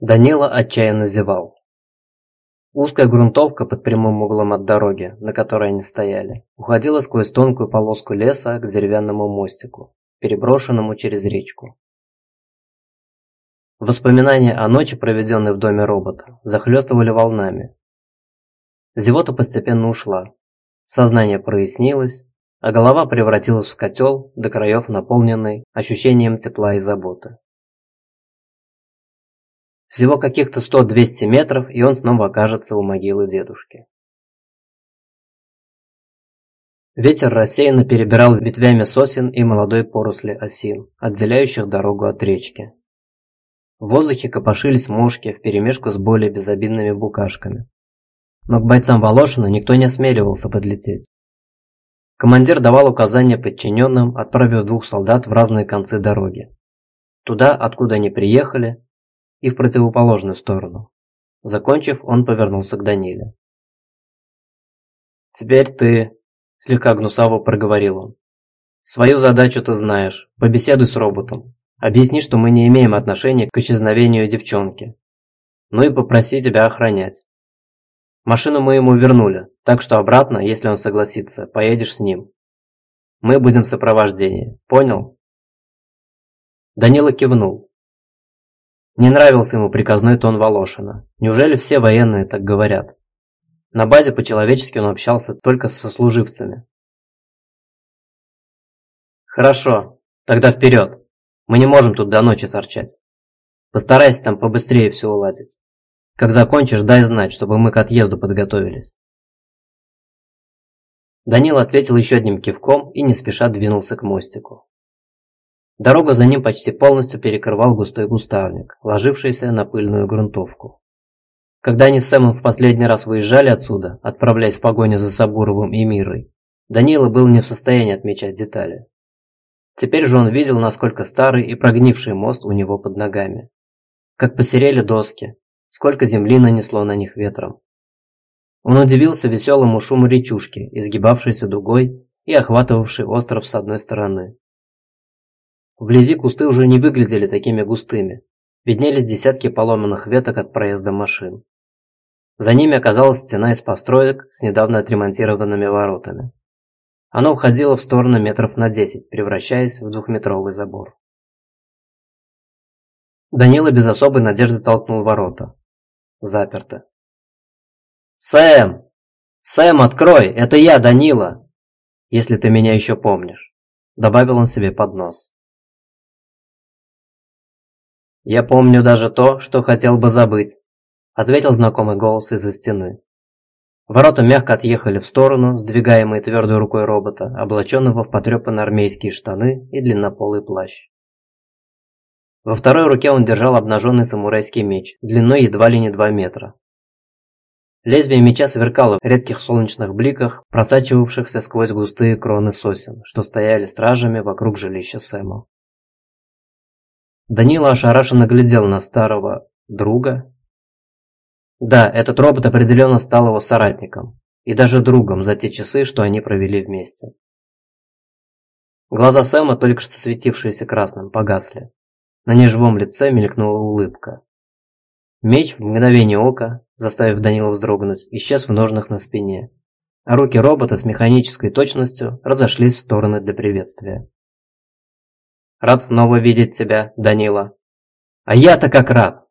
Данила отчаянно зевал. Узкая грунтовка под прямым углом от дороги, на которой они стояли, уходила сквозь тонкую полоску леса к деревянному мостику, переброшенному через речку. Воспоминания о ночи, проведенной в доме робота, захлестывали волнами. Зевота постепенно ушла. Сознание прояснилось, а голова превратилась в котел, до краев наполненный ощущением тепла и заботы. Всего каких-то 100-200 метров, и он снова окажется у могилы дедушки. Ветер рассеянно перебирал ветвями сосен и молодой поросли осин, отделяющих дорогу от речки. В воздухе копошились мошки вперемешку с более безобидными букашками. Но к бойцам Волошина никто не осмеливался подлететь. Командир давал указания подчиненным, отправив двух солдат в разные концы дороги. Туда, откуда они приехали, и в противоположную сторону. Закончив, он повернулся к Даниле. «Теперь ты...» – слегка гнусаво проговорил он. «Свою задачу ты знаешь. Побеседуй с роботом. Объясни, что мы не имеем отношения к исчезновению девчонки. Ну и попроси тебя охранять. Машину мы ему вернули, так что обратно, если он согласится, поедешь с ним. Мы будем в сопровождении. Понял?» Данила кивнул. Не нравился ему приказной тон Волошина. Неужели все военные так говорят? На базе по-человечески он общался только со служивцами. «Хорошо, тогда вперед. Мы не можем тут до ночи торчать. Постарайся там побыстрее все уладить. Как закончишь, дай знать, чтобы мы к отъезду подготовились». Данил ответил еще одним кивком и не спеша двинулся к мостику. Дорогу за ним почти полностью перекрывал густой густавник, ложившийся на пыльную грунтовку. Когда они с Сэмом в последний раз выезжали отсюда, отправляясь в погоню за Сабуровым и Мирой, Данила был не в состоянии отмечать детали. Теперь же он видел, насколько старый и прогнивший мост у него под ногами. Как посерели доски, сколько земли нанесло на них ветром. Он удивился веселому шуму речушки, изгибавшейся дугой и охватывавшей остров с одной стороны. Вблизи кусты уже не выглядели такими густыми. Виднелись десятки поломанных веток от проезда машин. За ними оказалась стена из построек с недавно отремонтированными воротами. Она уходила в сторону метров на 10, превращаясь в двухметровый забор. Данила без особой надежды толкнул ворота. Заперто. «Сэм! Сэм, открой! Это я, Данила! Если ты меня еще помнишь!» Добавил он себе под нос. «Я помню даже то, что хотел бы забыть», – ответил знакомый голос из-за стены. Ворота мягко отъехали в сторону, сдвигаемые твердой рукой робота, облаченного в потрепанные армейские штаны и длиннополый плащ. Во второй руке он держал обнаженный самурайский меч, длиной едва ли не 2 метра. Лезвие меча сверкало в редких солнечных бликах, просачивавшихся сквозь густые кроны сосен, что стояли стражами вокруг жилища Сэма. Данила ошарашенно глядел на старого друга. Да, этот робот определенно стал его соратником. И даже другом за те часы, что они провели вместе. Глаза Сэма, только что светившиеся красным, погасли. На неживом лице мелькнула улыбка. Меч в мгновение ока, заставив Данила вздрогнуть, исчез в ножнах на спине. А руки робота с механической точностью разошлись в стороны для приветствия. Рад снова видеть тебя, Данила. А я-то как рад.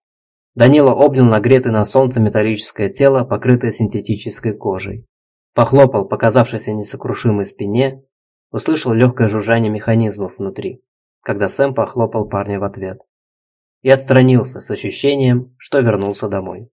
Данила обнял нагретое на солнце металлическое тело, покрытое синтетической кожей. Похлопал показавшейся несокрушимой спине, услышал легкое жужжание механизмов внутри, когда Сэм похлопал парня в ответ. И отстранился с ощущением, что вернулся домой.